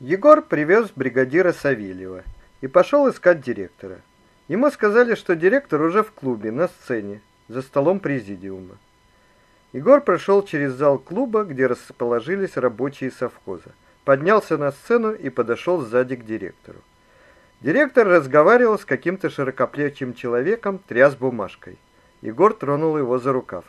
Егор привез бригадира Савельева и пошел искать директора. Ему сказали, что директор уже в клубе, на сцене, за столом президиума. Егор прошел через зал клуба, где расположились рабочие совхоза. Поднялся на сцену и подошел сзади к директору. Директор разговаривал с каким-то широкоплечим человеком, тряс бумажкой. Егор тронул его за рукав.